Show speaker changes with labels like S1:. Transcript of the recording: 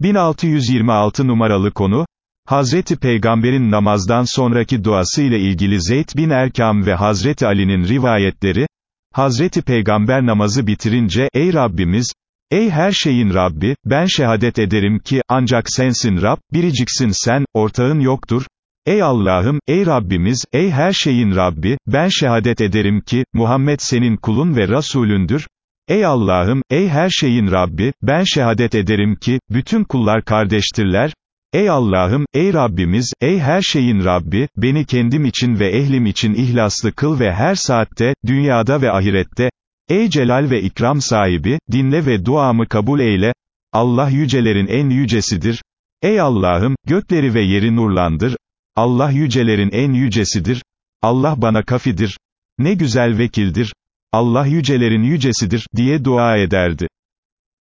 S1: 1626 numaralı konu, Hazreti Peygamber'in namazdan sonraki duası ile ilgili Zeyd bin Erkam ve Hazreti Ali'nin rivayetleri, Hazreti Peygamber namazı bitirince, ey Rabbimiz, ey her şeyin Rabbi, ben şehadet ederim ki, ancak sensin Rab, biriciksin sen, ortağın yoktur, Ey Allah'ım, ey Rabbimiz, ey her şeyin Rabbi, ben şehadet ederim ki, Muhammed senin kulun ve Resulündür, Ey Allah'ım, ey her şeyin Rabbi, ben şehadet ederim ki, bütün kullar kardeştirler, Ey Allah'ım, ey Rabbimiz, ey her şeyin Rabbi, beni kendim için ve ehlim için ihlaslı kıl ve her saatte, dünyada ve ahirette, ey celal ve ikram sahibi, dinle ve duamı kabul eyle, Allah yücelerin en yücesidir, ey Allah'ım, gökleri ve yeri nurlandır, Allah yücelerin en yücesidir, Allah bana kafidir, ne güzel vekildir, Allah yücelerin yücesidir, diye dua ederdi.